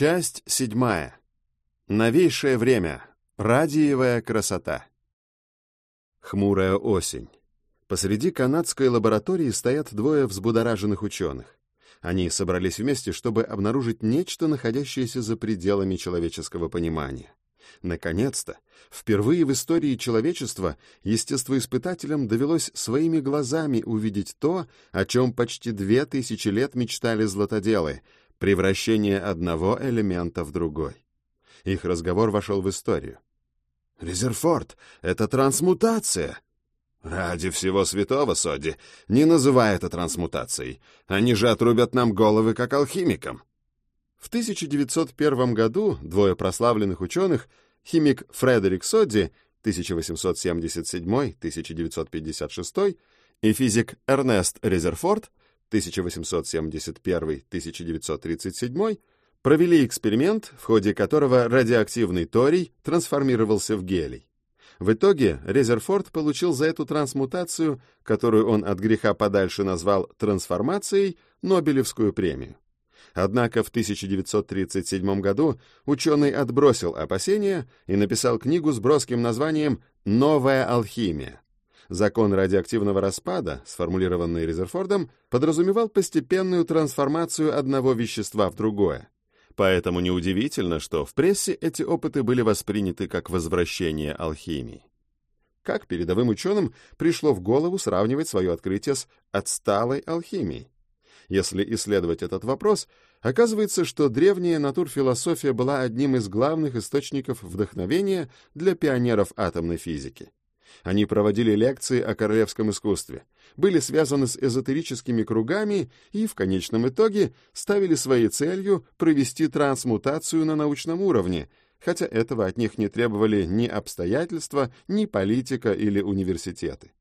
Часть седьмая. Новейшее время. Радиевая красота. Хмурая осень. Посреди канадской лаборатории стоят двое взбудораженных ученых. Они собрались вместе, чтобы обнаружить нечто, находящееся за пределами человеческого понимания. Наконец-то, впервые в истории человечества естествоиспытателям довелось своими глазами увидеть то, о чем почти две тысячи лет мечтали златоделы — превращение одного элемента в другой. Их разговор вошел в историю. «Резерфорд — это трансмутация!» «Ради всего святого, Соди, не называй это трансмутацией. Они же отрубят нам головы, как алхимикам». В 1901 году двое прославленных ученых, химик Фредерик Содди 1877-1956 и физик Эрнест Резерфорд 1871-1937, провели эксперимент, в ходе которого радиоактивный торий трансформировался в гелий. В итоге Резерфорд получил за эту трансмутацию, которую он от греха подальше назвал трансформацией, Нобелевскую премию. Однако в 1937 году ученый отбросил опасения и написал книгу с броским названием «Новая алхимия». Закон радиоактивного распада, сформулированный Резерфордом, подразумевал постепенную трансформацию одного вещества в другое. Поэтому неудивительно, что в прессе эти опыты были восприняты как возвращение алхимии. Как передовым ученым пришло в голову сравнивать свое открытие с отсталой алхимией? Если исследовать этот вопрос, оказывается, что древняя натурфилософия была одним из главных источников вдохновения для пионеров атомной физики. Они проводили лекции о королевском искусстве, были связаны с эзотерическими кругами и, в конечном итоге, ставили своей целью провести трансмутацию на научном уровне, хотя этого от них не требовали ни обстоятельства, ни политика или университеты.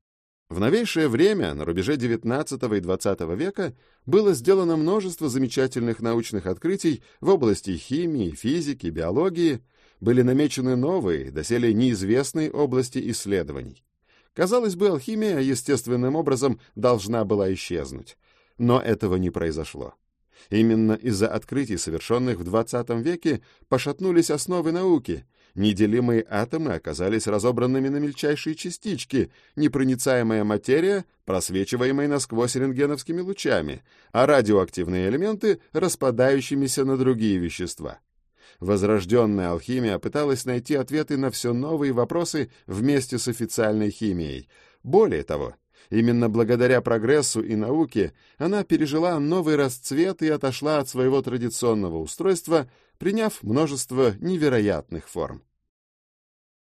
В новейшее время, на рубеже XIX и XX века, было сделано множество замечательных научных открытий в области химии, физики, биологии, были намечены новые, доселе неизвестные области исследований. Казалось бы, алхимия естественным образом должна была исчезнуть. Но этого не произошло. Именно из-за открытий, совершенных в XX веке, пошатнулись основы науки. Неделимые атомы оказались разобранными на мельчайшие частички, непроницаемая материя, просвечиваемая насквозь рентгеновскими лучами, а радиоактивные элементы — распадающимися на другие вещества возрожденная алхимия пыталась найти ответы на все новые вопросы вместе с официальной химией. Более того, именно благодаря прогрессу и науке она пережила новый расцвет и отошла от своего традиционного устройства, приняв множество невероятных форм.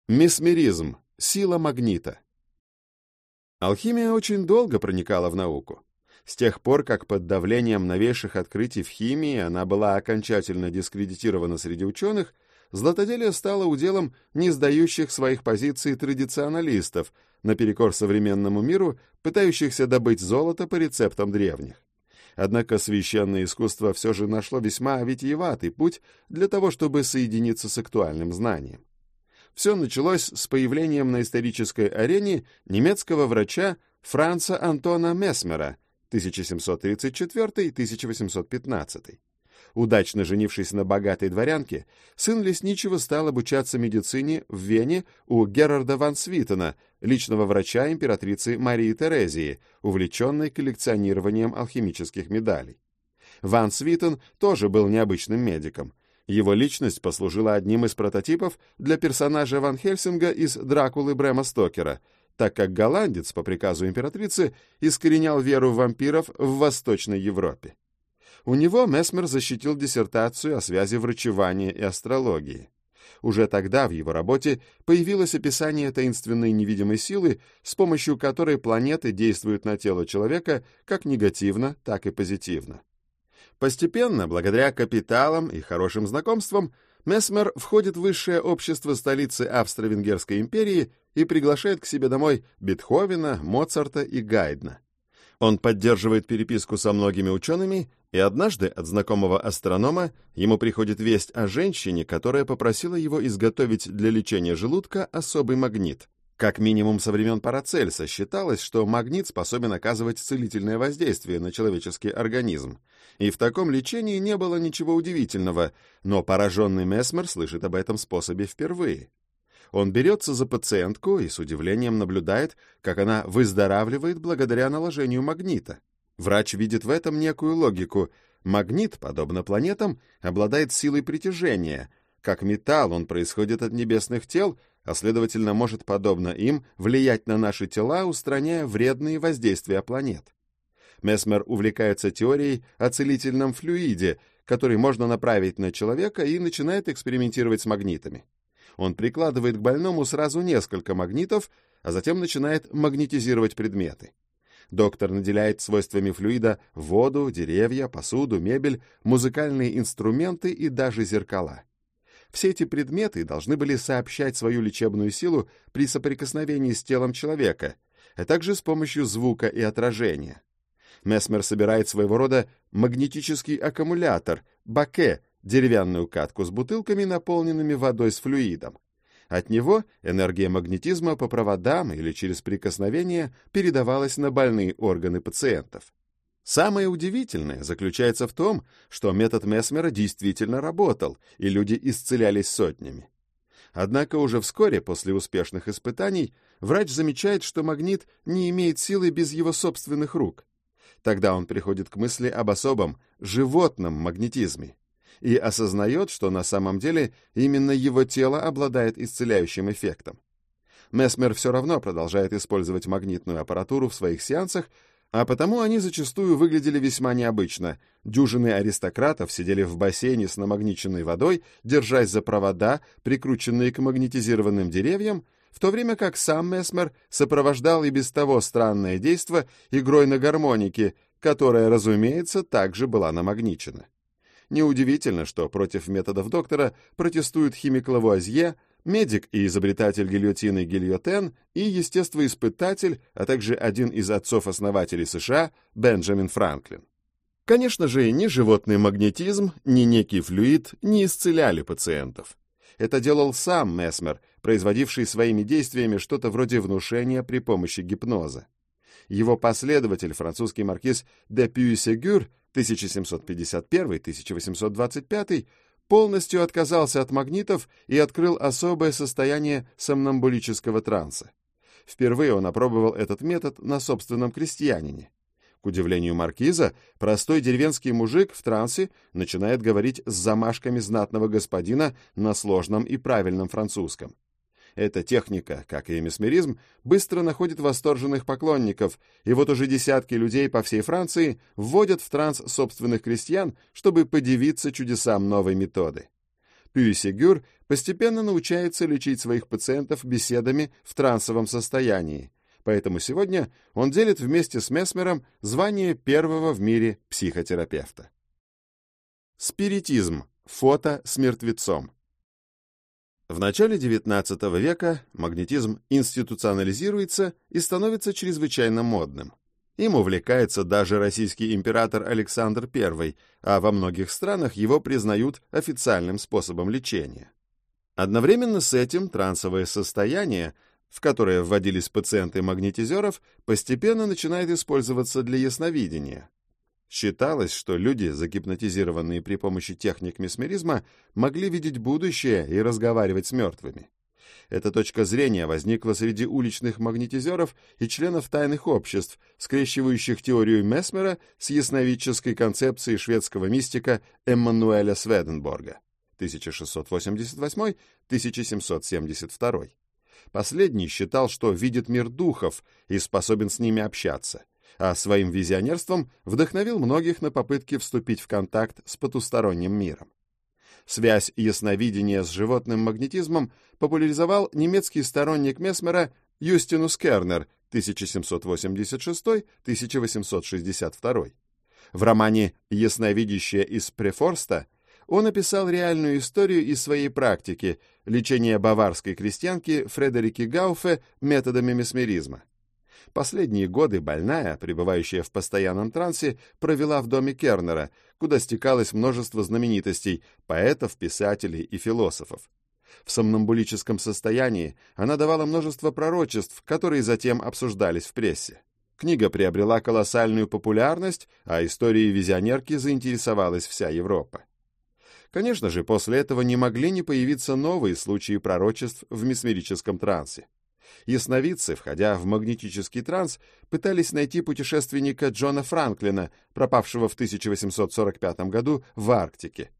Месмеризм — сила магнита. Алхимия очень долго проникала в науку. С тех пор, как под давлением новейших открытий в химии она была окончательно дискредитирована среди ученых, златоделие стало уделом не сдающих своих позиций традиционалистов, наперекор современному миру, пытающихся добыть золото по рецептам древних. Однако священное искусство все же нашло весьма витиеватый путь для того, чтобы соединиться с актуальным знанием. Все началось с появлением на исторической арене немецкого врача Франца Антона Месмера, 1734-1815. Удачно женившись на богатой дворянке, сын лесничего стал обучаться медицине в Вене у Герарда ван Свитена, личного врача императрицы Марии Терезии, увлеченной коллекционированием алхимических медалей. Ван Свитен тоже был необычным медиком. Его личность послужила одним из прототипов для персонажа Ван Хельсинга из «Дракулы» Брэма Стокера — так как голландец по приказу императрицы искоренял веру вампиров в Восточной Европе. У него Месмер защитил диссертацию о связи врачевания и астрологии. Уже тогда в его работе появилось описание таинственной невидимой силы, с помощью которой планеты действуют на тело человека как негативно, так и позитивно. Постепенно, благодаря капиталам и хорошим знакомствам, Месмер входит в высшее общество столицы Австро-Венгерской империи и приглашает к себе домой Бетховена, Моцарта и Гайдна. Он поддерживает переписку со многими учеными, и однажды от знакомого астронома ему приходит весть о женщине, которая попросила его изготовить для лечения желудка особый магнит. Как минимум со времен Парацельса считалось, что магнит способен оказывать целительное воздействие на человеческий организм, и в таком лечении не было ничего удивительного, но пораженный Месмер слышит об этом способе впервые. Он берется за пациентку и с удивлением наблюдает, как она выздоравливает благодаря наложению магнита. Врач видит в этом некую логику. Магнит, подобно планетам, обладает силой притяжения. Как металл, он происходит от небесных тел, а следовательно может, подобно им, влиять на наши тела, устраняя вредные воздействия планет. Месмер увлекается теорией о целительном флюиде, который можно направить на человека и начинает экспериментировать с магнитами. Он прикладывает к больному сразу несколько магнитов, а затем начинает магнетизировать предметы. Доктор наделяет свойствами флюида воду, деревья, посуду, мебель, музыкальные инструменты и даже зеркала. Все эти предметы должны были сообщать свою лечебную силу при соприкосновении с телом человека, а также с помощью звука и отражения. Месмер собирает своего рода магнетический аккумулятор, баке, деревянную катку с бутылками, наполненными водой с флюидом. От него энергия магнетизма по проводам или через прикосновение передавалась на больные органы пациентов. Самое удивительное заключается в том, что метод Месмера действительно работал, и люди исцелялись сотнями. Однако уже вскоре после успешных испытаний врач замечает, что магнит не имеет силы без его собственных рук. Тогда он приходит к мысли об особом, животном магнетизме и осознает, что на самом деле именно его тело обладает исцеляющим эффектом. Месмер все равно продолжает использовать магнитную аппаратуру в своих сеансах, а потому они зачастую выглядели весьма необычно. Дюжины аристократов сидели в бассейне с намагниченной водой, держась за провода, прикрученные к магнетизированным деревьям, в то время как сам Месмер сопровождал и без того странное действо игрой на гармонике, которая, разумеется, также была намагничена. Неудивительно, что против методов доктора протестуют химик Лавуазье, медик и изобретатель гильотины Гильотен и естествоиспытатель, а также один из отцов-основателей США Бенджамин Франклин. Конечно же, ни животный магнетизм, ни некий флюид не исцеляли пациентов. Это делал сам Месмер, производивший своими действиями что-то вроде внушения при помощи гипноза. Его последователь, французский маркиз де Пюи-Сегюр 1751-1825, полностью отказался от магнитов и открыл особое состояние сомнамбулического транса. Впервые он опробовал этот метод на собственном крестьянине. К удивлению маркиза, простой деревенский мужик в трансе начинает говорить с замашками знатного господина на сложном и правильном французском. Эта техника, как и месмеризм, быстро находит восторженных поклонников, и вот уже десятки людей по всей Франции вводят в транс собственных крестьян, чтобы подивиться чудесам новой методы. Пюи постепенно научается лечить своих пациентов беседами в трансовом состоянии, поэтому сегодня он делит вместе с Месмером звание первого в мире психотерапевта. Спиритизм. Фото с мертвецом. В начале XIX века магнетизм институционализируется и становится чрезвычайно модным. Им увлекается даже российский император Александр I, а во многих странах его признают официальным способом лечения. Одновременно с этим трансовое состояние, в которое вводились пациенты магнетизеров, постепенно начинает использоваться для ясновидения. Считалось, что люди, загипнотизированные при помощи техник месмеризма, могли видеть будущее и разговаривать с мертвыми. Эта точка зрения возникла среди уличных магнетизеров и членов тайных обществ, скрещивающих теорию Месмера с ясновидческой концепцией шведского мистика Эммануэля Сведенборга 1688-1772. Последний считал, что видит мир духов и способен с ними общаться а своим визионерством вдохновил многих на попытки вступить в контакт с потусторонним миром. Связь ясновидения с животным магнетизмом популяризовал немецкий сторонник Месмера Юстинус Кернер 1786-1862. В романе «Ясновидящее из Префорста» он описал реальную историю из своей практики лечения баварской крестьянки Фредерики Гауфе методами месмеризма. Последние годы больная, пребывающая в постоянном трансе, провела в доме Кернера, куда стекалось множество знаменитостей, поэтов, писателей и философов. В сомнамбулическом состоянии она давала множество пророчеств, которые затем обсуждались в прессе. Книга приобрела колоссальную популярность, а историей визионерки заинтересовалась вся Европа. Конечно же, после этого не могли не появиться новые случаи пророчеств в месмерическом трансе. Ясновидцы, входя в магнетический транс, пытались найти путешественника Джона Франклина, пропавшего в 1845 году в Арктике.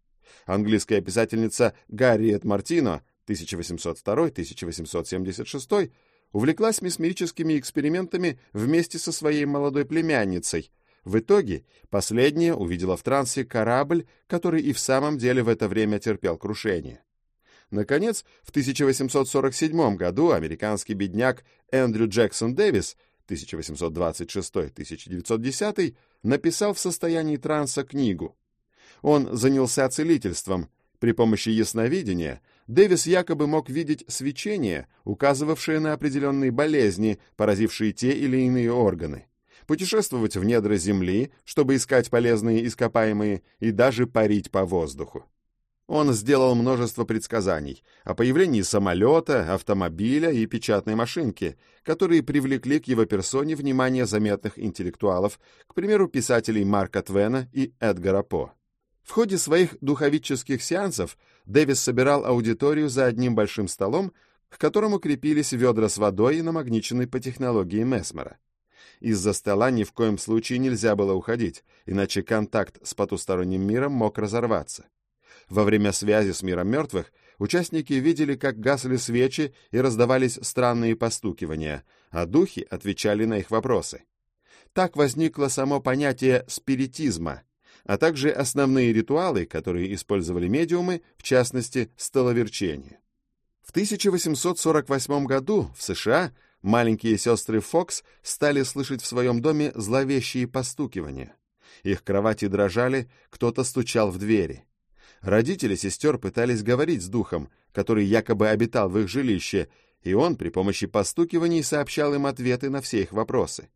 Английская писательница Гарриет Мартино 1802-1876 увлеклась месмерическими экспериментами вместе со своей молодой племянницей. В итоге последняя увидела в трансе корабль, который и в самом деле в это время терпел крушение. Наконец, в 1847 году американский бедняк Эндрю Джексон Дэвис 1826-1910 написал в состоянии транса книгу. Он занялся целительством. При помощи ясновидения Дэвис якобы мог видеть свечение, указывавшее на определенные болезни, поразившие те или иные органы, путешествовать в недра Земли, чтобы искать полезные ископаемые, и даже парить по воздуху. Он сделал множество предсказаний о появлении самолета, автомобиля и печатной машинки, которые привлекли к его персоне внимание заметных интеллектуалов, к примеру, писателей Марка Твена и Эдгара По. В ходе своих духовических сеансов Дэвис собирал аудиторию за одним большим столом, к которому крепились ведра с водой, намагниченной по технологии Месмера. Из-за стола ни в коем случае нельзя было уходить, иначе контакт с потусторонним миром мог разорваться. Во время связи с миром мертвых участники видели, как гасли свечи и раздавались странные постукивания, а духи отвечали на их вопросы. Так возникло само понятие спиритизма, а также основные ритуалы, которые использовали медиумы, в частности, столоверчение. В 1848 году в США маленькие сестры Фокс стали слышать в своем доме зловещие постукивания. Их кровати дрожали, кто-то стучал в двери. Родители сестер пытались говорить с духом, который якобы обитал в их жилище, и он при помощи постукиваний сообщал им ответы на все их вопросы.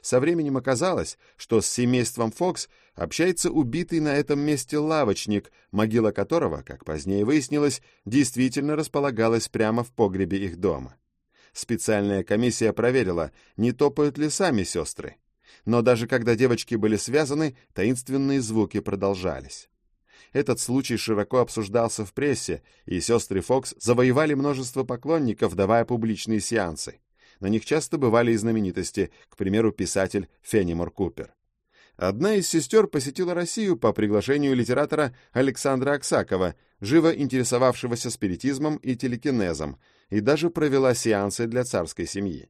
Со временем оказалось, что с семейством Фокс общается убитый на этом месте лавочник, могила которого, как позднее выяснилось, действительно располагалась прямо в погребе их дома. Специальная комиссия проверила, не топают ли сами сестры. Но даже когда девочки были связаны, таинственные звуки продолжались. Этот случай широко обсуждался в прессе, и сестры Фокс завоевали множество поклонников, давая публичные сеансы. На них часто бывали и знаменитости, к примеру, писатель Фенимор Купер. Одна из сестер посетила Россию по приглашению литератора Александра Аксакова, живо интересовавшегося спиритизмом и телекинезом, и даже провела сеансы для царской семьи.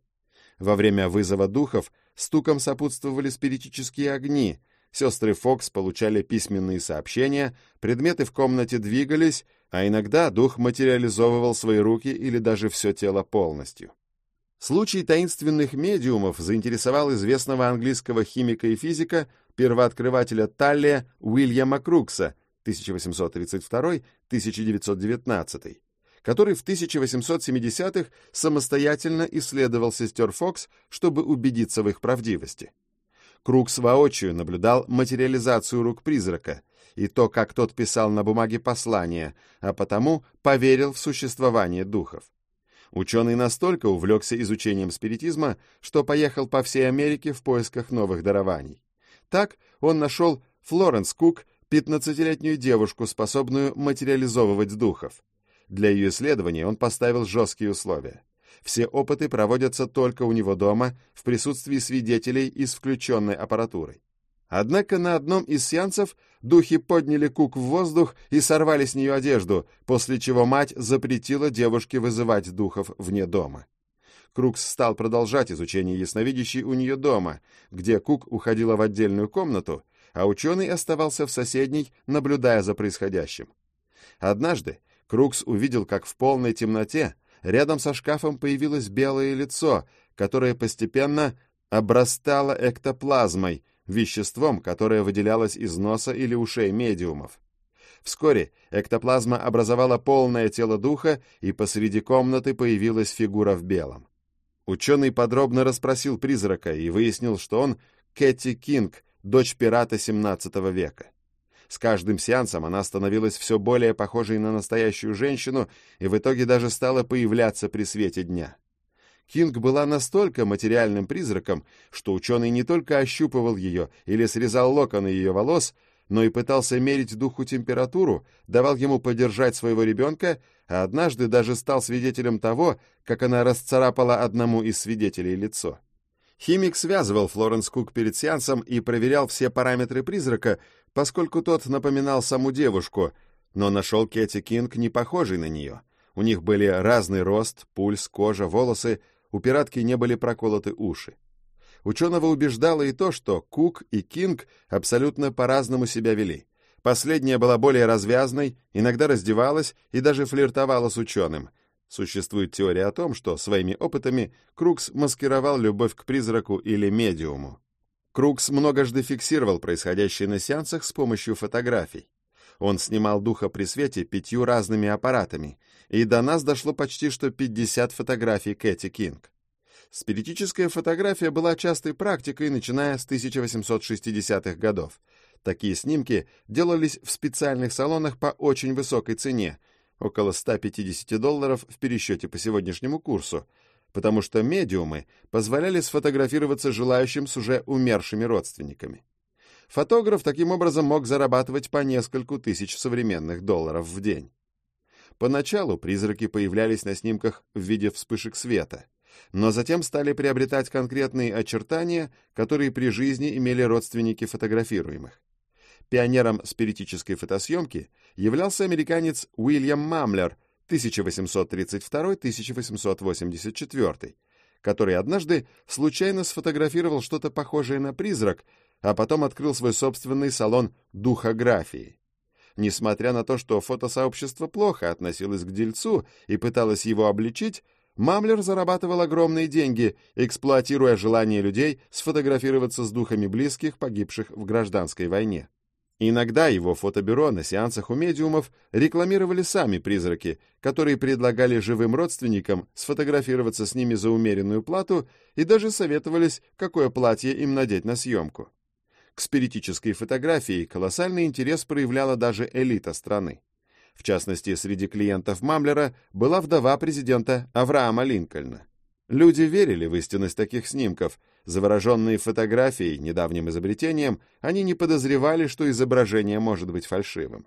Во время вызова духов стуком сопутствовали спиритические огни, Сестры Фокс получали письменные сообщения, предметы в комнате двигались, а иногда дух материализовывал свои руки или даже все тело полностью. Случай таинственных медиумов заинтересовал известного английского химика и физика, первооткрывателя Таллия Уильяма Крукса 1832-1919, который в 1870-х самостоятельно исследовал сестер Фокс, чтобы убедиться в их правдивости. Крукс воочию наблюдал материализацию рук призрака и то, как тот писал на бумаге послания, а потому поверил в существование духов. Ученый настолько увлекся изучением спиритизма, что поехал по всей Америке в поисках новых дарований. Так он нашел Флоренс Кук, 15-летнюю девушку, способную материализовывать духов. Для ее исследования он поставил жесткие условия. Все опыты проводятся только у него дома, в присутствии свидетелей и с включенной аппаратурой. Однако на одном из сеансов духи подняли кук в воздух и сорвали с нее одежду, после чего мать запретила девушке вызывать духов вне дома. Крукс стал продолжать изучение ясновидящей у нее дома, где Кук уходила в отдельную комнату, а ученый оставался в соседней, наблюдая за происходящим. Однажды Крукс увидел, как в полной темноте рядом со шкафом появилось белое лицо, которое постепенно обрастало эктоплазмой, веществом, которое выделялось из носа или ушей медиумов. Вскоре эктоплазма образовала полное тело духа, и посреди комнаты появилась фигура в белом. Ученый подробно расспросил призрака и выяснил, что он Кэти Кинг, дочь пирата XVII века. С каждым сеансом она становилась все более похожей на настоящую женщину и в итоге даже стала появляться при свете дня. Кинг была настолько материальным призраком, что ученый не только ощупывал ее или срезал локоны ее волос, но и пытался мерить духу температуру, давал ему подержать своего ребенка, а однажды даже стал свидетелем того, как она расцарапала одному из свидетелей лицо. Химик связывал Флоренс Кук перед сеансом и проверял все параметры призрака, поскольку тот напоминал саму девушку, но нашел Кэти Кинг не похожей на нее. У них были разный рост, пульс, кожа, волосы, у пиратки не были проколоты уши. Ученого убеждало и то, что Кук и Кинг абсолютно по-разному себя вели. Последняя была более развязной, иногда раздевалась и даже флиртовала с ученым. Существует теория о том, что своими опытами Крукс маскировал любовь к призраку или медиуму. Крукс многожды фиксировал происходящее на сеансах с помощью фотографий. Он снимал духа при свете пятью разными аппаратами, и до нас дошло почти что 50 фотографий Кэти Кинг. Спиритическая фотография была частой практикой, начиная с 1860-х годов. Такие снимки делались в специальных салонах по очень высокой цене, около 150 долларов в пересчете по сегодняшнему курсу, потому что медиумы позволяли сфотографироваться желающим с уже умершими родственниками. Фотограф таким образом мог зарабатывать по нескольку тысяч современных долларов в день. Поначалу призраки появлялись на снимках в виде вспышек света — но затем стали приобретать конкретные очертания, которые при жизни имели родственники фотографируемых. Пионером спиритической фотосъемки являлся американец Уильям Мамлер 1832-1884, который однажды случайно сфотографировал что-то похожее на призрак, а потом открыл свой собственный салон духографии. Несмотря на то, что фотосообщество плохо относилось к дельцу и пыталось его обличить, Мамлер зарабатывал огромные деньги, эксплуатируя желание людей сфотографироваться с духами близких, погибших в гражданской войне. Иногда его фотобюро на сеансах у медиумов рекламировали сами призраки, которые предлагали живым родственникам сфотографироваться с ними за умеренную плату и даже советовались, какое платье им надеть на съемку. К спиритической фотографии колоссальный интерес проявляла даже элита страны. В частности, среди клиентов Мамлера была вдова президента Авраама Линкольна. Люди верили в истинность таких снимков. Завороженные фотографией, недавним изобретением, они не подозревали, что изображение может быть фальшивым.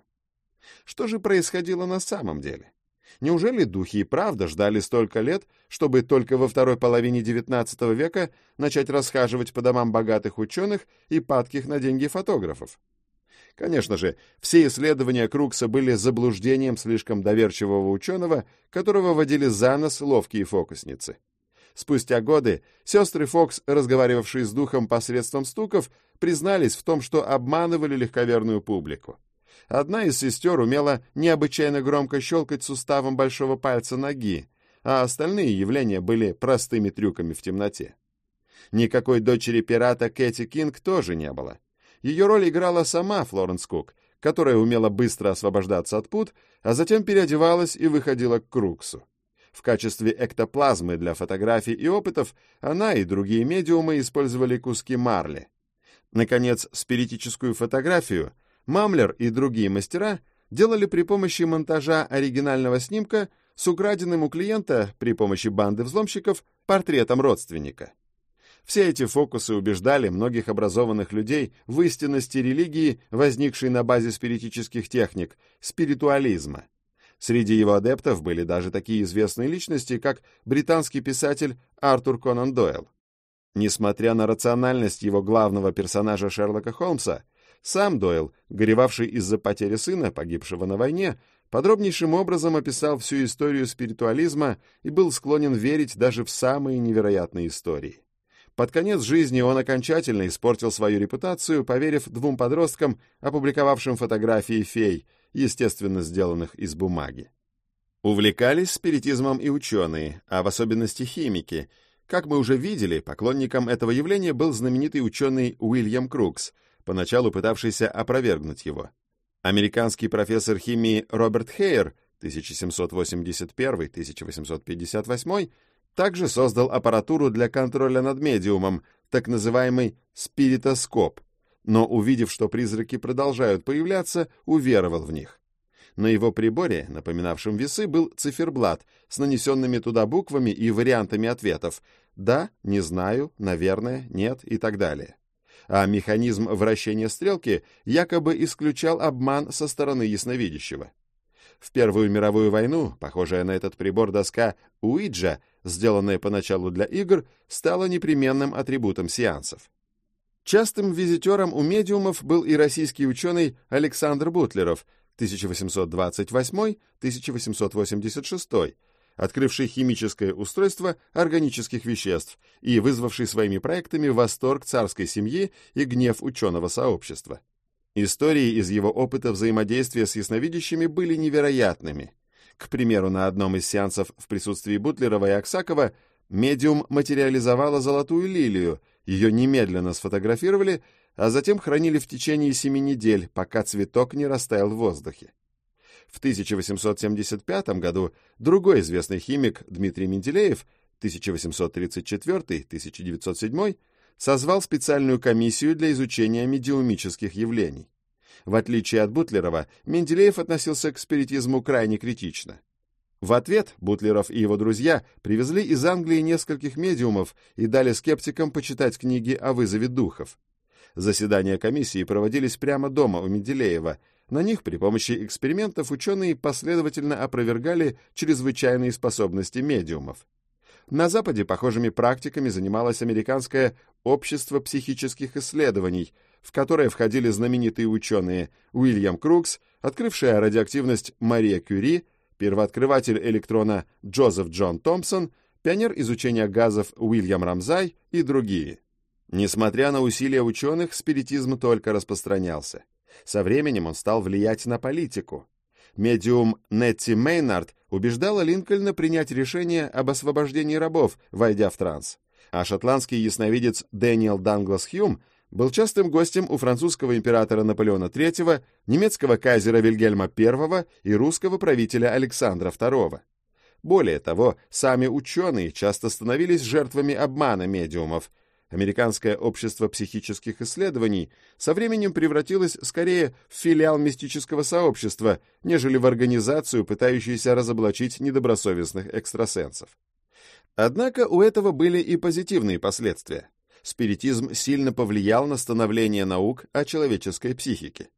Что же происходило на самом деле? Неужели духи и правда ждали столько лет, чтобы только во второй половине XIX века начать расхаживать по домам богатых ученых и падких на деньги фотографов? Конечно же, все исследования Крукса были заблуждением слишком доверчивого ученого, которого водили за нос ловкие фокусницы. Спустя годы сестры Фокс, разговаривавшие с духом посредством стуков, признались в том, что обманывали легковерную публику. Одна из сестер умела необычайно громко щелкать суставом большого пальца ноги, а остальные явления были простыми трюками в темноте. Никакой дочери пирата Кэти Кинг тоже не было. Ее роль играла сама Флоренс Кук, которая умела быстро освобождаться от пут, а затем переодевалась и выходила к Круксу. В качестве эктоплазмы для фотографий и опытов она и другие медиумы использовали куски марли. Наконец, спиритическую фотографию Мамлер и другие мастера делали при помощи монтажа оригинального снимка с украденным у клиента при помощи банды взломщиков портретом родственника. Все эти фокусы убеждали многих образованных людей в истинности религии, возникшей на базе спиритических техник, спиритуализма. Среди его адептов были даже такие известные личности, как британский писатель Артур Конан Дойл. Несмотря на рациональность его главного персонажа Шерлока Холмса, сам Дойл, горевавший из-за потери сына, погибшего на войне, подробнейшим образом описал всю историю спиритуализма и был склонен верить даже в самые невероятные истории. Под конец жизни он окончательно испортил свою репутацию, поверив двум подросткам, опубликовавшим фотографии фей, естественно, сделанных из бумаги. Увлекались спиритизмом и ученые, а в особенности химики. Как мы уже видели, поклонником этого явления был знаменитый ученый Уильям Крукс, поначалу пытавшийся опровергнуть его. Американский профессор химии Роберт Хейер 1781-1858 также создал аппаратуру для контроля над медиумом, так называемый спиритоскоп, но, увидев, что призраки продолжают появляться, уверовал в них. На его приборе, напоминавшем весы, был циферблат с нанесенными туда буквами и вариантами ответов «да», «не знаю», «наверное», «нет» и так далее. А механизм вращения стрелки якобы исключал обман со стороны ясновидящего. В Первую мировую войну, похожая на этот прибор доска Уиджа, сделанная поначалу для игр, стала непременным атрибутом сеансов. Частым визитером у медиумов был и российский ученый Александр Бутлеров, 1828-1886, открывший химическое устройство органических веществ и вызвавший своими проектами восторг царской семьи и гнев ученого сообщества. Истории из его опыта взаимодействия с ясновидящими были невероятными. К примеру, на одном из сеансов в присутствии Бутлерова и Аксакова медиум материализовала золотую лилию, ее немедленно сфотографировали а затем хранили в течение семи недель, пока цветок не растаял в воздухе. В 1875 году другой известный химик Дмитрий Менделеев 1834-1907 созвал специальную комиссию для изучения медиумических явлений. В отличие от Бутлерова, Менделеев относился к спиритизму крайне критично. В ответ Бутлеров и его друзья привезли из Англии нескольких медиумов и дали скептикам почитать книги о вызове духов. Заседания комиссии проводились прямо дома у Менделеева. На них при помощи экспериментов ученые последовательно опровергали чрезвычайные способности медиумов. На Западе похожими практиками занималось американское общество психических исследований, в которое входили знаменитые ученые Уильям Крукс, открывшая радиоактивность Мария Кюри, первооткрыватель электрона Джозеф Джон Томпсон, пионер изучения газов Уильям Рамзай и другие. Несмотря на усилия ученых, спиритизм только распространялся. Со временем он стал влиять на политику. Медиум Нетти Мейнард убеждала Линкольна принять решение об освобождении рабов, войдя в транс. А шотландский ясновидец Дэниел Данглас Хьюм был частым гостем у французского императора Наполеона III, немецкого кайзера Вильгельма I и русского правителя Александра II. Более того, сами ученые часто становились жертвами обмана медиумов – Американское общество психических исследований со временем превратилось скорее в филиал мистического сообщества, нежели в организацию, пытающуюся разоблачить недобросовестных экстрасенсов. Однако у этого были и позитивные последствия. Спиритизм сильно повлиял на становление наук о человеческой психике.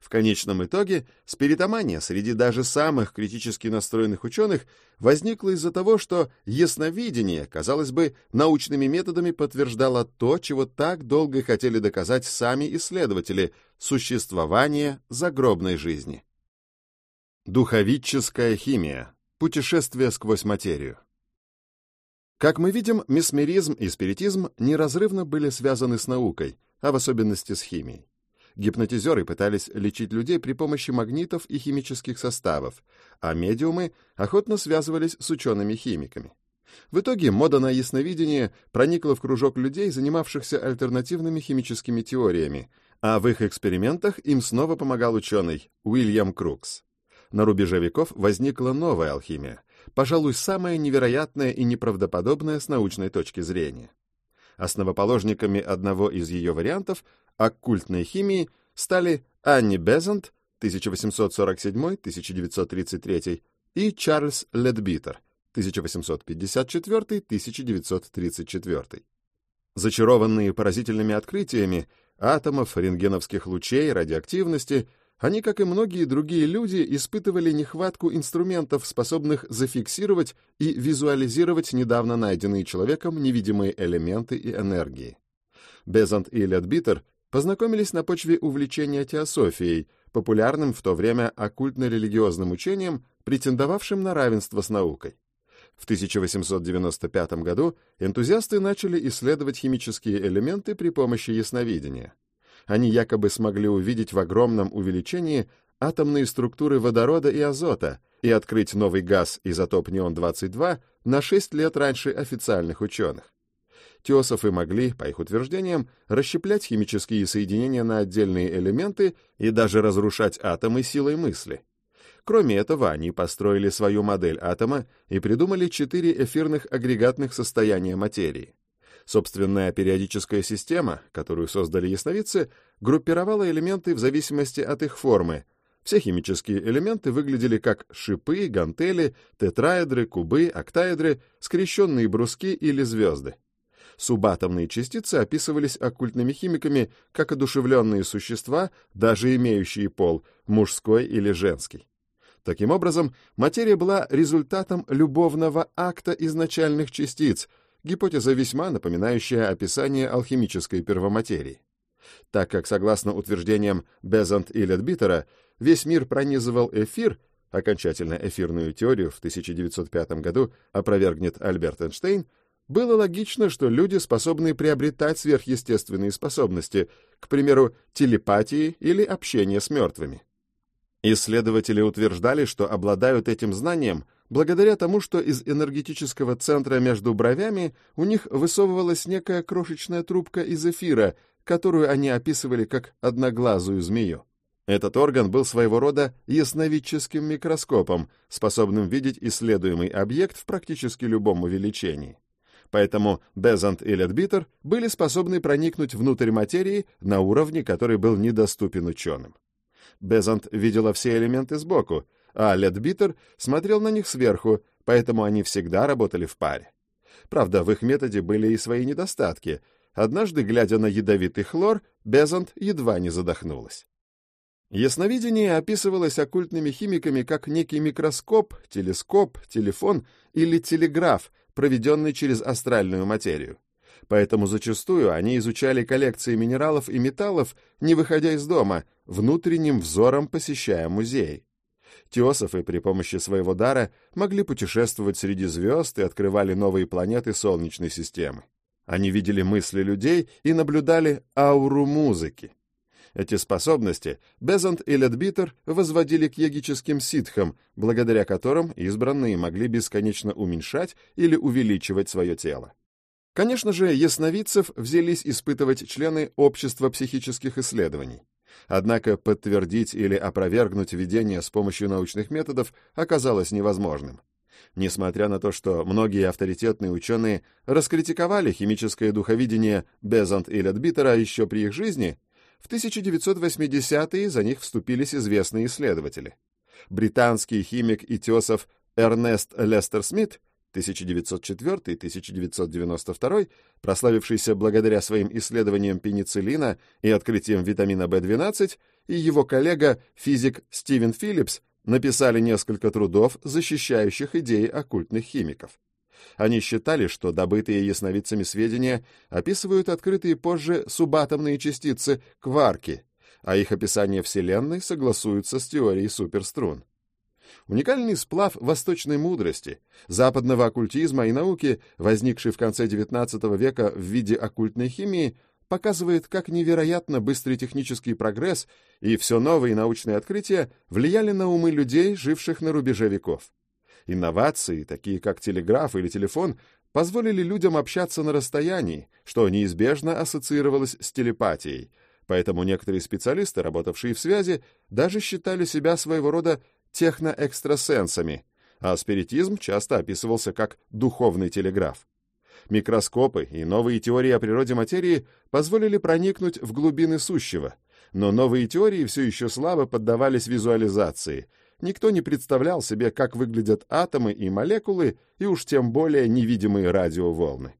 В конечном итоге спиритомания среди даже самых критически настроенных ученых возникла из-за того, что ясновидение, казалось бы, научными методами подтверждало то, чего так долго хотели доказать сами исследователи – существование загробной жизни. Духовическая химия. Путешествие сквозь материю. Как мы видим, месмеризм и спиритизм неразрывно были связаны с наукой, а в особенности с химией. Гипнотизеры пытались лечить людей при помощи магнитов и химических составов, а медиумы охотно связывались с учеными-химиками. В итоге мода на ясновидение проникла в кружок людей, занимавшихся альтернативными химическими теориями, а в их экспериментах им снова помогал ученый Уильям Крукс. На рубеже веков возникла новая алхимия, пожалуй, самая невероятная и неправдоподобная с научной точки зрения. Основоположниками одного из ее вариантов оккультной химии стали Анни Безант 1847-1933 и Чарльз Ледбитер 1854-1934. Зачарованные поразительными открытиями атомов, рентгеновских лучей, радиоактивности, они, как и многие другие люди, испытывали нехватку инструментов, способных зафиксировать и визуализировать недавно найденные человеком невидимые элементы и энергии. Безант и Ледбитер познакомились на почве увлечения теософией, популярным в то время оккультно-религиозным учением, претендовавшим на равенство с наукой. В 1895 году энтузиасты начали исследовать химические элементы при помощи ясновидения. Они якобы смогли увидеть в огромном увеличении атомные структуры водорода и азота и открыть новый газ изотоп неон-22 на 6 лет раньше официальных ученых теософы могли, по их утверждениям, расщеплять химические соединения на отдельные элементы и даже разрушать атомы силой мысли. Кроме этого, они построили свою модель атома и придумали четыре эфирных агрегатных состояния материи. Собственная периодическая система, которую создали ясновидцы, группировала элементы в зависимости от их формы. Все химические элементы выглядели как шипы, гантели, тетраэдры, кубы, октаэдры, скрещенные бруски или звезды. Субатомные частицы описывались оккультными химиками как одушевленные существа, даже имеющие пол, мужской или женский. Таким образом, материя была результатом любовного акта изначальных частиц, гипотеза весьма напоминающая описание алхимической первоматерии. Так как, согласно утверждениям Безант и Ледбитера, весь мир пронизывал эфир, окончательно эфирную теорию в 1905 году опровергнет Альберт Эйнштейн, было логично, что люди способны приобретать сверхъестественные способности, к примеру, телепатии или общение с мертвыми. Исследователи утверждали, что обладают этим знанием благодаря тому, что из энергетического центра между бровями у них высовывалась некая крошечная трубка из эфира, которую они описывали как одноглазую змею. Этот орган был своего рода ясновидческим микроскопом, способным видеть исследуемый объект в практически любом увеличении. Поэтому Безант и Ледбитер были способны проникнуть внутрь материи на уровне, который был недоступен ученым. Безант видела все элементы сбоку, а Ледбитер смотрел на них сверху, поэтому они всегда работали в паре. Правда, в их методе были и свои недостатки. Однажды, глядя на ядовитый хлор, Безант едва не задохнулась. Ясновидение описывалось оккультными химиками как некий микроскоп, телескоп, телефон или телеграф, проведенный через астральную материю. Поэтому зачастую они изучали коллекции минералов и металлов, не выходя из дома, внутренним взором посещая музей. Теософы при помощи своего дара могли путешествовать среди звезд и открывали новые планеты Солнечной системы. Они видели мысли людей и наблюдали ауру музыки. Эти способности Безант и Ледбитер возводили к ягическим ситхам, благодаря которым избранные могли бесконечно уменьшать или увеличивать свое тело. Конечно же, ясновидцев взялись испытывать члены Общества психических исследований. Однако подтвердить или опровергнуть видение с помощью научных методов оказалось невозможным. Несмотря на то, что многие авторитетные ученые раскритиковали химическое духовидение Безант и Ледбитера еще при их жизни, в 1980-е за них вступились известные исследователи. Британский химик и теософ Эрнест Лестер Смит 1904-1992, прославившийся благодаря своим исследованиям пенициллина и открытием витамина В12, и его коллега, физик Стивен Филлипс, написали несколько трудов, защищающих идеи оккультных химиков. Они считали, что добытые ясновидцами сведения описывают открытые позже субатомные частицы кварки, а их описание Вселенной согласуются с теорией суперструн. Уникальный сплав восточной мудрости, западного оккультизма и науки, возникший в конце XIX века в виде оккультной химии, показывает, как невероятно быстрый технический прогресс и все новые научные открытия влияли на умы людей, живших на рубеже веков. Инновации, такие как телеграф или телефон, позволили людям общаться на расстоянии, что неизбежно ассоциировалось с телепатией, поэтому некоторые специалисты, работавшие в связи, даже считали себя своего рода техноэкстрасенсами, а спиритизм часто описывался как духовный телеграф. Микроскопы и новые теории о природе материи позволили проникнуть в глубины сущего, но новые теории все еще слабо поддавались визуализации. Никто не представлял себе, как выглядят атомы и молекулы, и уж тем более невидимые радиоволны.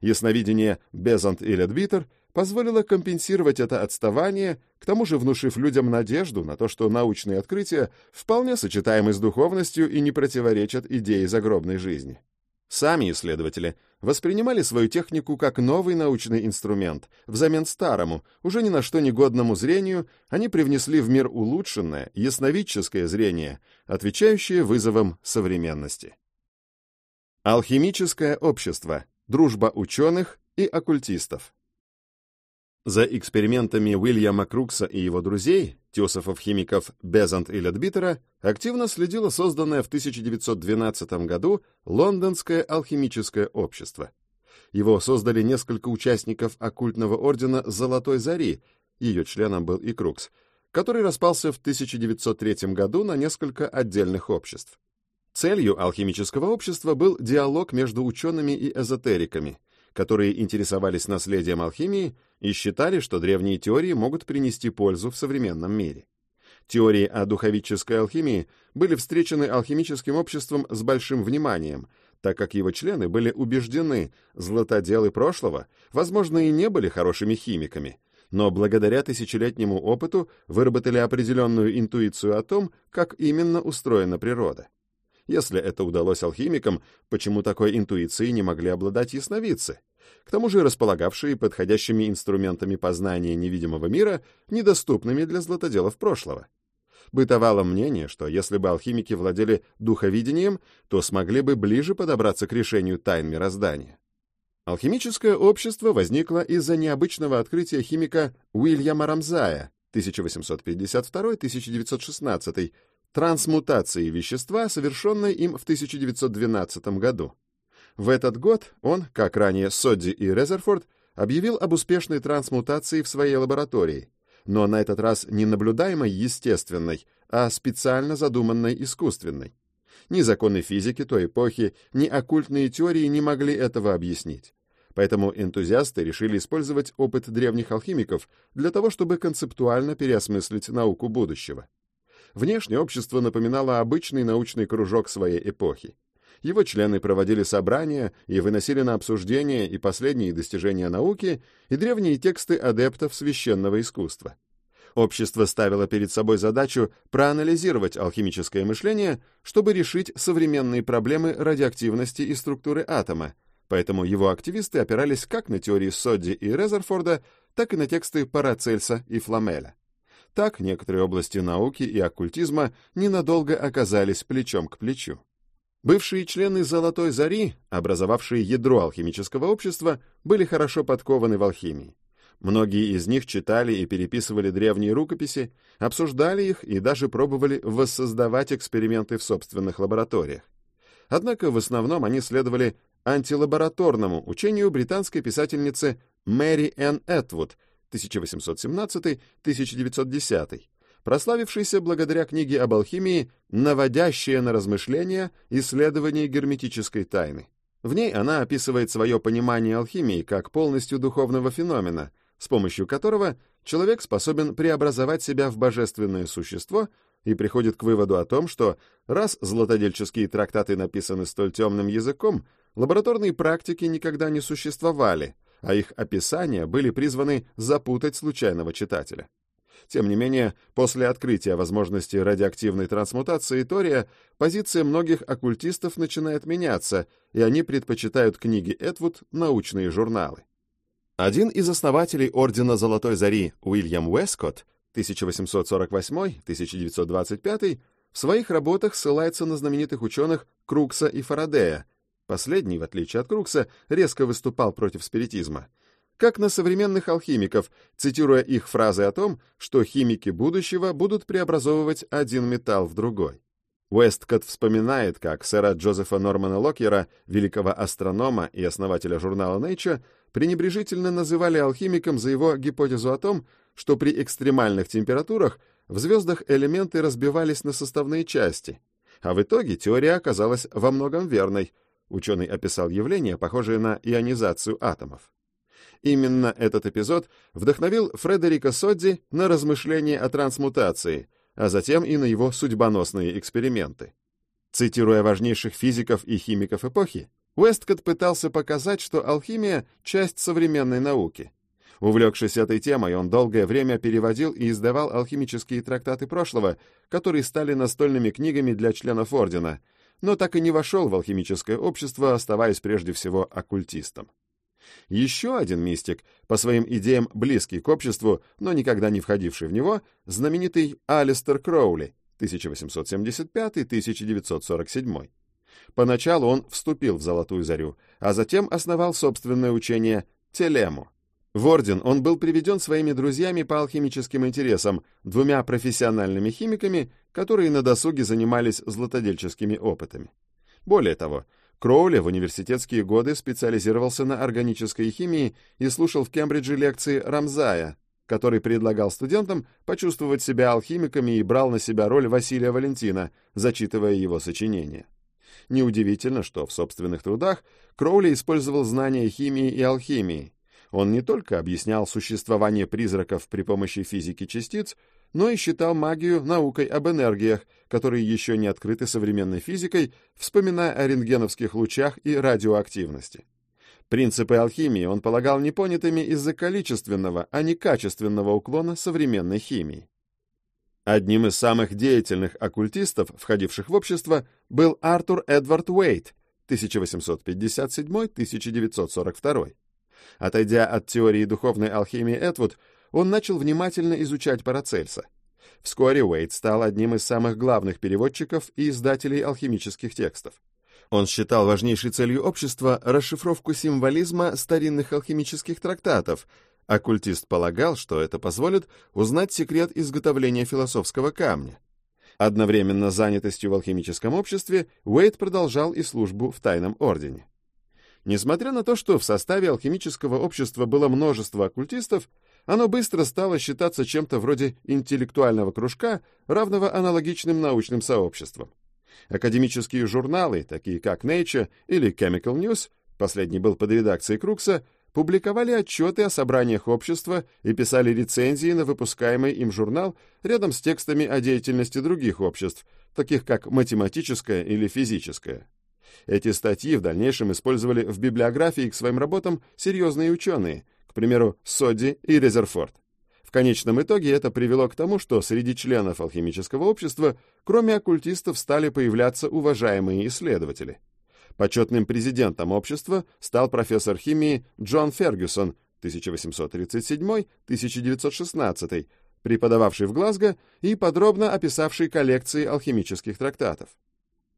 Ясновидение Безант и Ледбитер позволило компенсировать это отставание, к тому же внушив людям надежду на то, что научные открытия вполне сочетаемы с духовностью и не противоречат идее загробной жизни. Сами исследователи воспринимали свою технику как новый научный инструмент, взамен старому, уже ни на что негодному зрению, они привнесли в мир улучшенное, ясновидческое зрение, отвечающее вызовам современности. Алхимическое общество, дружба ученых и оккультистов. За экспериментами Уильяма Крукса и его друзей, теософов-химиков Безант и Ледбитера, активно следило созданное в 1912 году Лондонское алхимическое общество. Его создали несколько участников оккультного ордена Золотой Зари, ее членом был и Крукс, который распался в 1903 году на несколько отдельных обществ. Целью алхимического общества был диалог между учеными и эзотериками – которые интересовались наследием алхимии и считали, что древние теории могут принести пользу в современном мире. Теории о духовической алхимии были встречены алхимическим обществом с большим вниманием, так как его члены были убеждены, златоделы прошлого, возможно, и не были хорошими химиками, но благодаря тысячелетнему опыту выработали определенную интуицию о том, как именно устроена природа. Если это удалось алхимикам, почему такой интуицией не могли обладать ясновидцы? К тому же располагавшие подходящими инструментами познания невидимого мира, недоступными для златоделов прошлого. Бытовало мнение, что если бы алхимики владели духовидением, то смогли бы ближе подобраться к решению тайн мироздания. Алхимическое общество возникло из-за необычного открытия химика Уильяма Рамзая 1852-1916, трансмутации вещества, совершенной им в 1912 году. В этот год он, как ранее Содди и Резерфорд, объявил об успешной трансмутации в своей лаборатории, но на этот раз не наблюдаемой естественной, а специально задуманной искусственной. Ни законы физики той эпохи, ни оккультные теории не могли этого объяснить. Поэтому энтузиасты решили использовать опыт древних алхимиков для того, чтобы концептуально переосмыслить науку будущего. Внешне общество напоминало обычный научный кружок своей эпохи. Его члены проводили собрания и выносили на обсуждение и последние достижения науки, и древние тексты адептов священного искусства. Общество ставило перед собой задачу проанализировать алхимическое мышление, чтобы решить современные проблемы радиоактивности и структуры атома, поэтому его активисты опирались как на теории Содди и Резерфорда, так и на тексты Парацельса и Фламеля. Так некоторые области науки и оккультизма ненадолго оказались плечом к плечу. Бывшие члены «Золотой зари», образовавшие ядро алхимического общества, были хорошо подкованы в алхимии. Многие из них читали и переписывали древние рукописи, обсуждали их и даже пробовали воссоздавать эксперименты в собственных лабораториях. Однако в основном они следовали антилабораторному учению британской писательницы Мэри Энн Этвуд 1817-1910, прославившийся благодаря книге об алхимии «Наводящее на размышления исследование герметической тайны». В ней она описывает свое понимание алхимии как полностью духовного феномена, с помощью которого человек способен преобразовать себя в божественное существо и приходит к выводу о том, что раз златодельческие трактаты написаны столь темным языком, лабораторные практики никогда не существовали, а их описания были призваны запутать случайного читателя. Тем не менее, после открытия возможности радиоактивной трансмутации Тория, позиция многих оккультистов начинает меняться, и они предпочитают книги Этвуд научные журналы. Один из основателей Ордена Золотой Зари, Уильям Уэскотт, 1848-1925, в своих работах ссылается на знаменитых ученых Крукса и Фарадея. Последний, в отличие от Крукса, резко выступал против спиритизма — как на современных алхимиков, цитируя их фразы о том, что химики будущего будут преобразовывать один металл в другой. Уэсткотт вспоминает, как сэра Джозефа Нормана Локьера, великого астронома и основателя журнала Nature, пренебрежительно называли алхимиком за его гипотезу о том, что при экстремальных температурах в звездах элементы разбивались на составные части, а в итоге теория оказалась во многом верной. Ученый описал явление, похожее на ионизацию атомов. Именно этот эпизод вдохновил Фредерика Содди на размышления о трансмутации, а затем и на его судьбоносные эксперименты. Цитируя важнейших физиков и химиков эпохи, Уэсткотт пытался показать, что алхимия — часть современной науки. Увлекшись этой темой, он долгое время переводил и издавал алхимические трактаты прошлого, которые стали настольными книгами для членов Ордена, но так и не вошел в алхимическое общество, оставаясь прежде всего оккультистом. Еще один мистик, по своим идеям близкий к обществу, но никогда не входивший в него, знаменитый Алистер Кроули, 1875-1947. Поначалу он вступил в Золотую Зарю, а затем основал собственное учение Телему. В орден он был приведен своими друзьями по алхимическим интересам, двумя профессиональными химиками, которые на досуге занимались златодельческими опытами. Более того, Кроули в университетские годы специализировался на органической химии и слушал в Кембридже лекции Рамзая, который предлагал студентам почувствовать себя алхимиками и брал на себя роль Василия Валентина, зачитывая его сочинения. Неудивительно, что в собственных трудах Кроули использовал знания химии и алхимии. Он не только объяснял существование призраков при помощи физики частиц, но и считал магию наукой об энергиях, которые еще не открыты современной физикой, вспоминая о рентгеновских лучах и радиоактивности. Принципы алхимии он полагал непонятыми из-за количественного, а не качественного уклона современной химии. Одним из самых деятельных оккультистов, входивших в общество, был Артур Эдвард Уэйт 1857-1942. Отойдя от теории духовной алхимии Эдвуд, он начал внимательно изучать Парацельса. Вскоре Уэйт стал одним из самых главных переводчиков и издателей алхимических текстов. Он считал важнейшей целью общества расшифровку символизма старинных алхимических трактатов. Оккультист полагал, что это позволит узнать секрет изготовления философского камня. Одновременно с занятостью в алхимическом обществе Уэйт продолжал и службу в тайном ордене. Несмотря на то, что в составе алхимического общества было множество оккультистов, оно быстро стало считаться чем-то вроде интеллектуального кружка, равного аналогичным научным сообществам. Академические журналы, такие как Nature или Chemical News, последний был под редакцией Крукса, публиковали отчеты о собраниях общества и писали рецензии на выпускаемый им журнал рядом с текстами о деятельности других обществ, таких как математическое или физическое. Эти статьи в дальнейшем использовали в библиографии к своим работам серьезные ученые, к примеру, Содди и Резерфорд. В конечном итоге это привело к тому, что среди членов алхимического общества, кроме оккультистов, стали появляться уважаемые исследователи. Почетным президентом общества стал профессор химии Джон Фергюсон 1837-1916, преподававший в Глазго и подробно описавший коллекции алхимических трактатов.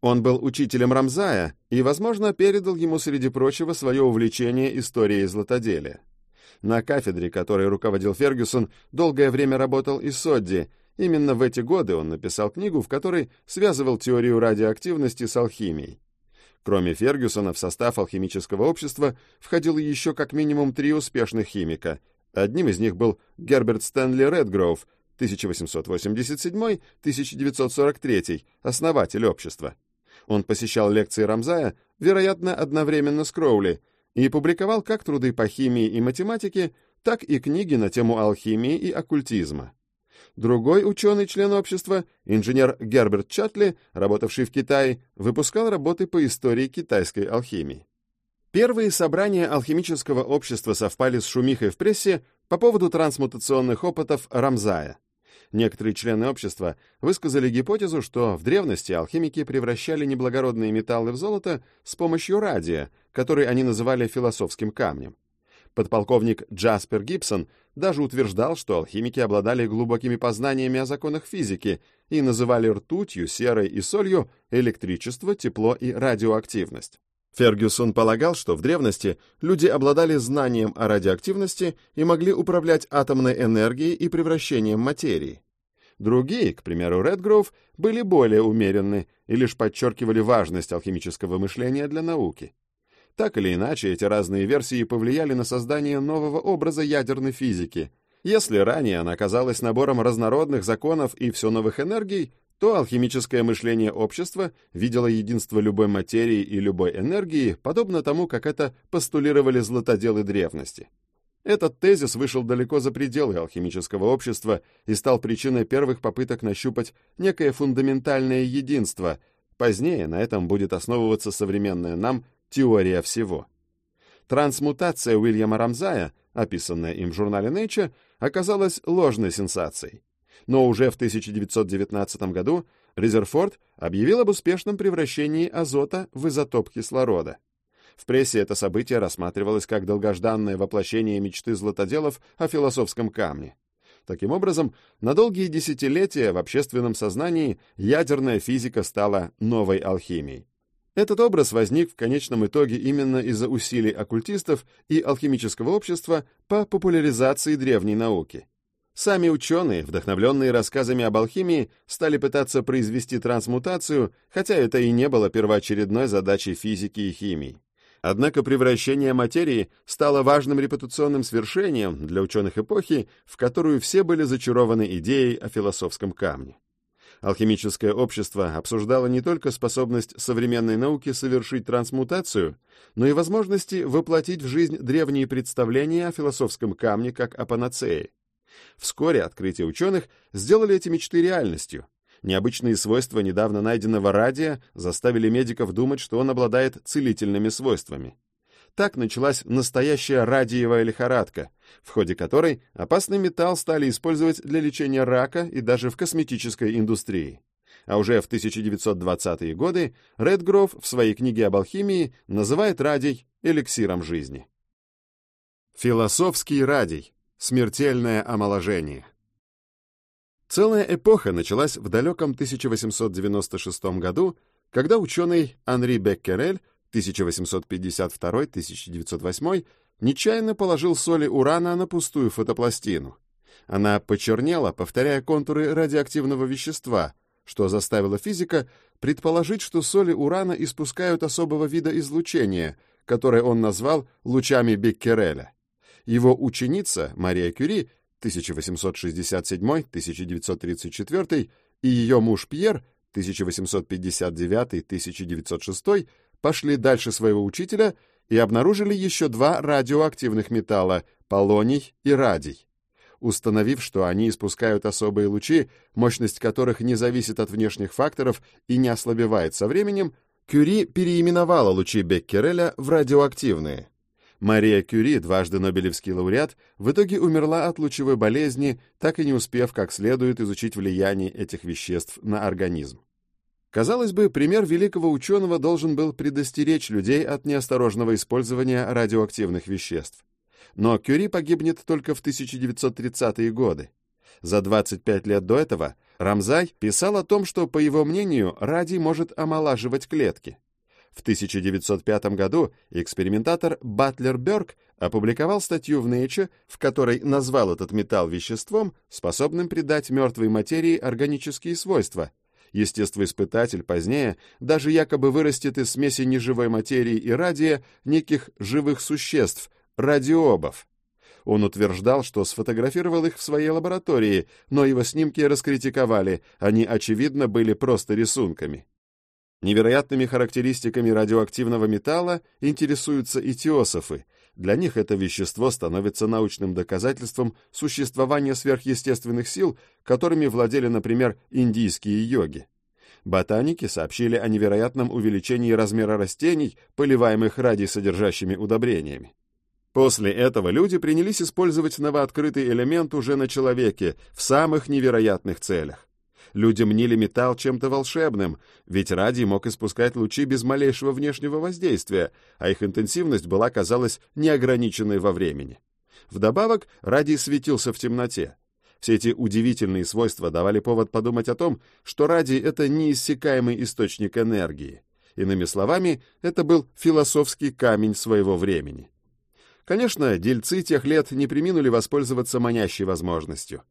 Он был учителем Рамзая и, возможно, передал ему, среди прочего, свое увлечение историей златоделия. На кафедре, которой руководил Фергюсон, долгое время работал и Содди. Именно в эти годы он написал книгу, в которой связывал теорию радиоактивности с алхимией. Кроме Фергюсона, в состав алхимического общества входило еще как минимум три успешных химика. Одним из них был Герберт Стэнли Редгроув, 1887-1943, основатель общества. Он посещал лекции Рамзая, вероятно, одновременно с Кроули – и публиковал как труды по химии и математике, так и книги на тему алхимии и оккультизма. Другой ученый-член общества, инженер Герберт Чатли, работавший в Китае, выпускал работы по истории китайской алхимии. Первые собрания алхимического общества совпали с шумихой в прессе по поводу трансмутационных опытов Рамзая. Некоторые члены общества высказали гипотезу, что в древности алхимики превращали неблагородные металлы в золото с помощью радия, который они называли философским камнем. Подполковник Джаспер Гибсон даже утверждал, что алхимики обладали глубокими познаниями о законах физики и называли ртутью, серой и солью электричество, тепло и радиоактивность. Фергюсон полагал, что в древности люди обладали знанием о радиоактивности и могли управлять атомной энергией и превращением материи. Другие, к примеру, Редгроув, были более умеренны и лишь подчеркивали важность алхимического мышления для науки. Так или иначе, эти разные версии повлияли на создание нового образа ядерной физики. Если ранее она казалась набором разнородных законов и все новых энергий, то алхимическое мышление общества видело единство любой материи и любой энергии, подобно тому, как это постулировали златоделы древности. Этот тезис вышел далеко за пределы алхимического общества и стал причиной первых попыток нащупать некое фундаментальное единство. Позднее на этом будет основываться современная нам теория всего. Трансмутация Уильяма Рамзая, описанная им в журнале Nature, оказалась ложной сенсацией. Но уже в 1919 году Резерфорд объявил об успешном превращении азота в изотоп кислорода. В прессе это событие рассматривалось как долгожданное воплощение мечты златоделов о философском камне. Таким образом, на долгие десятилетия в общественном сознании ядерная физика стала новой алхимией. Этот образ возник в конечном итоге именно из-за усилий оккультистов и алхимического общества по популяризации древней науки. Сами ученые, вдохновленные рассказами об алхимии, стали пытаться произвести трансмутацию, хотя это и не было первоочередной задачей физики и химии. Однако превращение материи стало важным репутационным свершением для ученых эпохи, в которую все были зачарованы идеей о философском камне. Алхимическое общество обсуждало не только способность современной науки совершить трансмутацию, но и возможности воплотить в жизнь древние представления о философском камне как о панацее. Вскоре открытия ученых сделали эти мечты реальностью. Необычные свойства недавно найденного радия заставили медиков думать, что он обладает целительными свойствами. Так началась настоящая радиевая лихорадка, в ходе которой опасный металл стали использовать для лечения рака и даже в косметической индустрии. А уже в 1920-е годы Редгров в своей книге об алхимии называет радий эликсиром жизни. Философский радий. Смертельное омоложение. Целая эпоха началась в далеком 1896 году, когда ученый Анри Беккерель 1852-1908 нечаянно положил соли урана на пустую фотопластину. Она почернела, повторяя контуры радиоактивного вещества, что заставило физика предположить, что соли урана испускают особого вида излучения, которое он назвал лучами Беккереля. Его ученица Мария Кюри 1867-1934 и ее муж Пьер 1859-1906 пошли дальше своего учителя и обнаружили еще два радиоактивных металла – полоний и радий. Установив, что они испускают особые лучи, мощность которых не зависит от внешних факторов и не ослабевает со временем, Кюри переименовала лучи Беккереля в радиоактивные. Мария Кюри, дважды Нобелевский лауреат, в итоге умерла от лучевой болезни, так и не успев как следует изучить влияние этих веществ на организм. Казалось бы, пример великого ученого должен был предостеречь людей от неосторожного использования радиоактивных веществ. Но Кюри погибнет только в 1930-е годы. За 25 лет до этого Рамзай писал о том, что, по его мнению, радий может омолаживать клетки. В 1905 году экспериментатор Батлер Бёрк опубликовал статью в Nature, в которой назвал этот металл веществом, способным придать мертвой материи органические свойства – Естествоиспытатель позднее даже якобы вырастет из смеси неживой материи и радия неких живых существ, радиобов. Он утверждал, что сфотографировал их в своей лаборатории, но его снимки раскритиковали, они, очевидно, были просто рисунками. Невероятными характеристиками радиоактивного металла интересуются и теософы. Для них это вещество становится научным доказательством существования сверхъестественных сил, которыми владели, например, индийские йоги. Ботаники сообщили о невероятном увеличении размера растений, поливаемых радиосодержащими удобрениями. После этого люди принялись использовать новооткрытый элемент уже на человеке в самых невероятных целях. Люди мнили металл чем-то волшебным, ведь радий мог испускать лучи без малейшего внешнего воздействия, а их интенсивность была, казалось, неограниченной во времени. Вдобавок, радий светился в темноте. Все эти удивительные свойства давали повод подумать о том, что радий — это неиссякаемый источник энергии. Иными словами, это был философский камень своего времени. Конечно, дельцы тех лет не приминули воспользоваться манящей возможностью.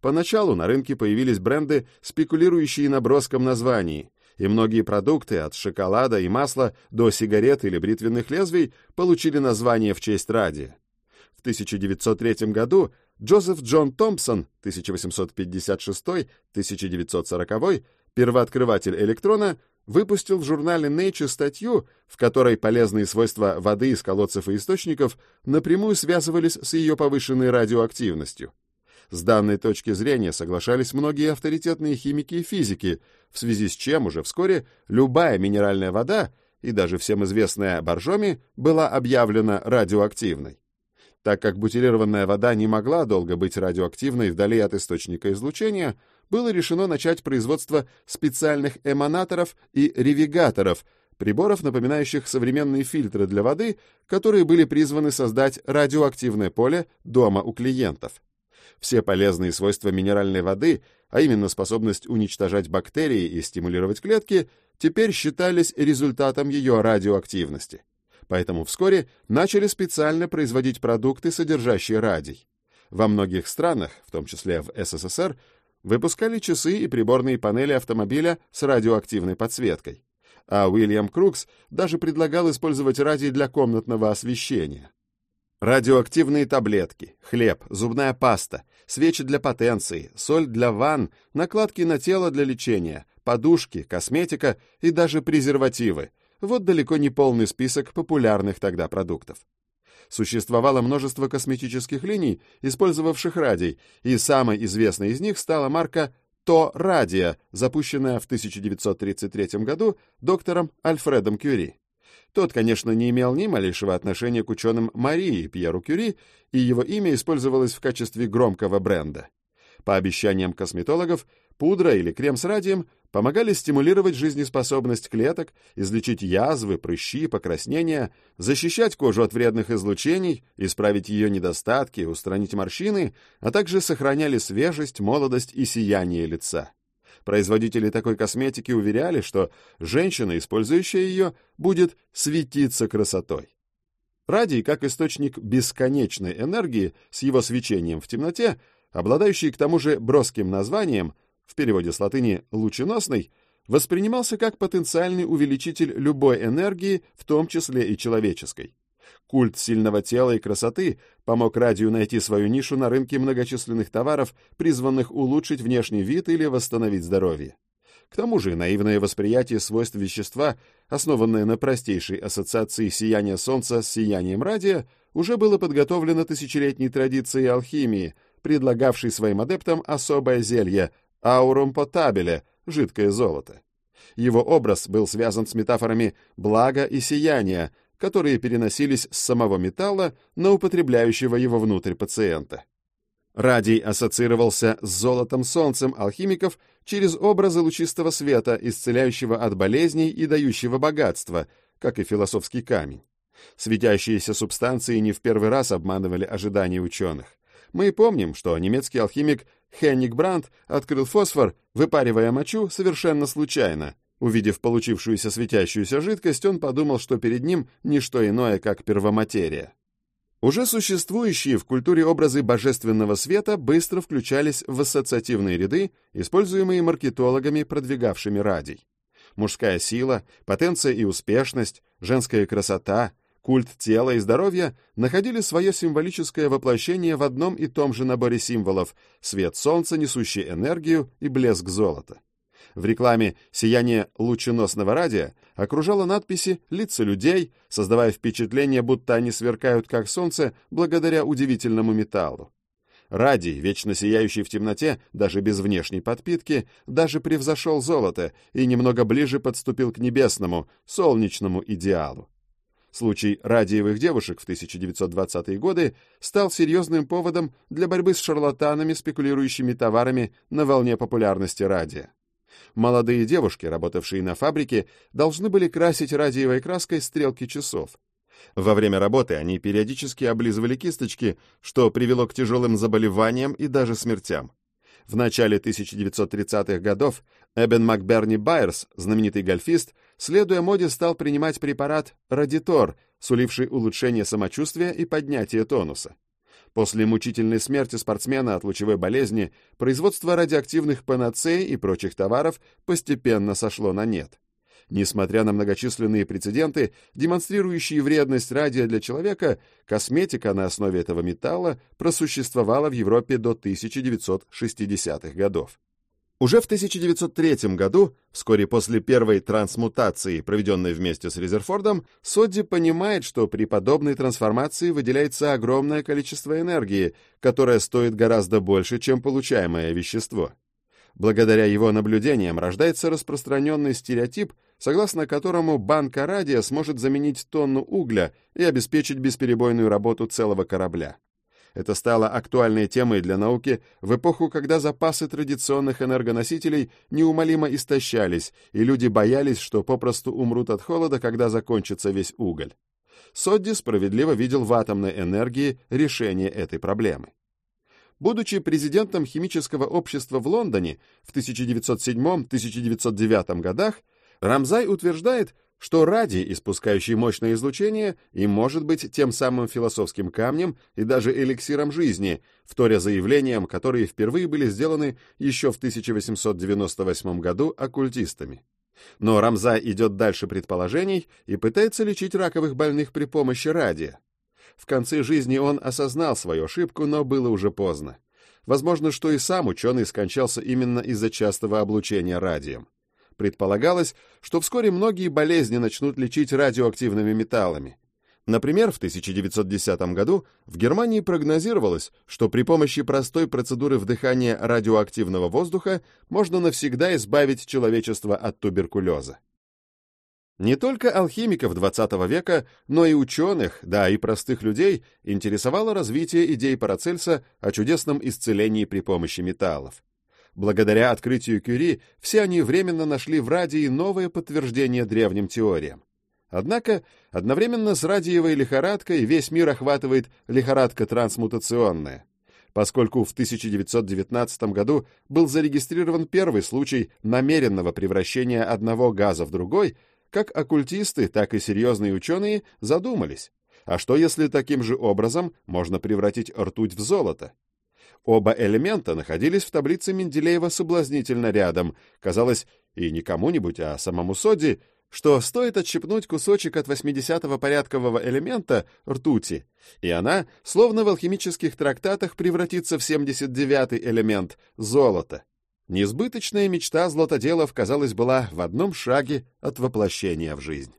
Поначалу на рынке появились бренды, спекулирующие наброском названий, и многие продукты, от шоколада и масла до сигарет или бритвенных лезвий, получили название в честь радия. В 1903 году Джозеф Джон Томпсон 1856-1940, первооткрыватель электрона, выпустил в журнале Nature статью, в которой полезные свойства воды из колодцев и источников напрямую связывались с ее повышенной радиоактивностью. С данной точки зрения соглашались многие авторитетные химики и физики, в связи с чем уже вскоре любая минеральная вода, и даже всем известная боржоми, была объявлена радиоактивной. Так как бутилированная вода не могла долго быть радиоактивной вдали от источника излучения, было решено начать производство специальных эманаторов и ревигаторов, приборов, напоминающих современные фильтры для воды, которые были призваны создать радиоактивное поле дома у клиентов. Все полезные свойства минеральной воды, а именно способность уничтожать бактерии и стимулировать клетки, теперь считались результатом ее радиоактивности. Поэтому вскоре начали специально производить продукты, содержащие радий. Во многих странах, в том числе в СССР, выпускали часы и приборные панели автомобиля с радиоактивной подсветкой. А Уильям Крукс даже предлагал использовать радий для комнатного освещения. Радиоактивные таблетки, хлеб, зубная паста, свечи для потенции, соль для ванн, накладки на тело для лечения, подушки, косметика и даже презервативы. Вот далеко не полный список популярных тогда продуктов. Существовало множество косметических линий, использовавших радий, и самой известной из них стала марка «То Радия», запущенная в 1933 году доктором Альфредом Кюри. Тот, конечно, не имел ни малейшего отношения к ученым Марии Пьеру Кюри, и его имя использовалось в качестве громкого бренда. По обещаниям косметологов, пудра или крем с радием помогали стимулировать жизнеспособность клеток, излечить язвы, прыщи, покраснения, защищать кожу от вредных излучений, исправить ее недостатки, устранить морщины, а также сохраняли свежесть, молодость и сияние лица. Производители такой косметики уверяли, что женщина, использующая ее, будет светиться красотой. Радий, как источник бесконечной энергии с его свечением в темноте, обладающий к тому же броским названием, в переводе с латыни «лученосный», воспринимался как потенциальный увеличитель любой энергии, в том числе и человеческой. Культ сильного тела и красоты помог радию найти свою нишу на рынке многочисленных товаров, призванных улучшить внешний вид или восстановить здоровье. К тому же наивное восприятие свойств вещества, основанное на простейшей ассоциации сияния Солнца с сиянием радия, уже было подготовлено тысячелетней традицией алхимии, предлагавшей своим адептам особое зелье аурум потабеле, жидкое золото. Его образ был связан с метафорами блага и сияния, которые переносились с самого металла на употребляющего его внутрь пациента. Радий ассоциировался с золотом солнцем алхимиков через образы лучистого света, исцеляющего от болезней и дающего богатство, как и философский камень. Светящиеся субстанции не в первый раз обманывали ожидания ученых. Мы помним, что немецкий алхимик Хенник Брандт открыл фосфор, выпаривая мочу совершенно случайно, Увидев получившуюся светящуюся жидкость, он подумал, что перед ним не что иное, как первоматерия. Уже существующие в культуре образы божественного света быстро включались в ассоциативные ряды, используемые маркетологами, продвигавшими радий. Мужская сила, потенция и успешность, женская красота, культ тела и здоровья находили свое символическое воплощение в одном и том же наборе символов — свет солнца, несущий энергию, и блеск золота. В рекламе «Сияние лученосного радия» окружало надписи «Лица людей», создавая впечатление, будто они сверкают как солнце благодаря удивительному металлу. Радий, вечно сияющий в темноте, даже без внешней подпитки, даже превзошел золото и немного ближе подступил к небесному, солнечному идеалу. Случай радиевых девушек в 1920-е годы стал серьезным поводом для борьбы с шарлатанами, спекулирующими товарами на волне популярности радия. Молодые девушки, работавшие на фабрике, должны были красить радиевой краской стрелки часов. Во время работы они периодически облизывали кисточки, что привело к тяжелым заболеваниям и даже смертям. В начале 1930-х годов Эбен Макберни Байерс, знаменитый гольфист, следуя моде, стал принимать препарат «Радитор», суливший улучшение самочувствия и поднятие тонуса. После мучительной смерти спортсмена от лучевой болезни производство радиоактивных панацей и прочих товаров постепенно сошло на нет. Несмотря на многочисленные прецеденты, демонстрирующие вредность радия для человека, косметика на основе этого металла просуществовала в Европе до 1960-х годов. Уже в 1903 году, вскоре после первой трансмутации, проведенной вместе с Резерфордом, Содди понимает, что при подобной трансформации выделяется огромное количество энергии, которое стоит гораздо больше, чем получаемое вещество. Благодаря его наблюдениям рождается распространенный стереотип, согласно которому банка радия сможет заменить тонну угля и обеспечить бесперебойную работу целого корабля. Это стало актуальной темой для науки в эпоху, когда запасы традиционных энергоносителей неумолимо истощались, и люди боялись, что попросту умрут от холода, когда закончится весь уголь. Содди справедливо видел в атомной энергии решение этой проблемы. Будучи президентом химического общества в Лондоне в 1907-1909 годах, Рамзай утверждает, что радий, испускающий мощное излучение, и может быть тем самым философским камнем и даже эликсиром жизни, вторя заявлениям, которые впервые были сделаны еще в 1898 году оккультистами. Но Рамза идет дальше предположений и пытается лечить раковых больных при помощи радия. В конце жизни он осознал свою ошибку, но было уже поздно. Возможно, что и сам ученый скончался именно из-за частого облучения радием. Предполагалось, что вскоре многие болезни начнут лечить радиоактивными металлами. Например, в 1910 году в Германии прогнозировалось, что при помощи простой процедуры вдыхания радиоактивного воздуха можно навсегда избавить человечество от туберкулеза. Не только алхимиков XX века, но и ученых, да и простых людей интересовало развитие идей Парацельса о чудесном исцелении при помощи металлов. Благодаря открытию Кюри все они временно нашли в радии новое подтверждение древним теориям. Однако одновременно с радиевой лихорадкой весь мир охватывает лихорадка трансмутационная, поскольку в 1919 году был зарегистрирован первый случай намеренного превращения одного газа в другой, как оккультисты, так и серьезные ученые задумались, а что если таким же образом можно превратить ртуть в золото? Оба элемента находились в таблице Менделеева соблазнительно рядом, казалось, и не кому-нибудь, а самому Соди, что стоит отщипнуть кусочек от 80-го порядкового элемента ртути, и она, словно в алхимических трактатах, превратится в 79-й элемент — золото. Несбыточная мечта златоделов, казалось, была в одном шаге от воплощения в жизнь.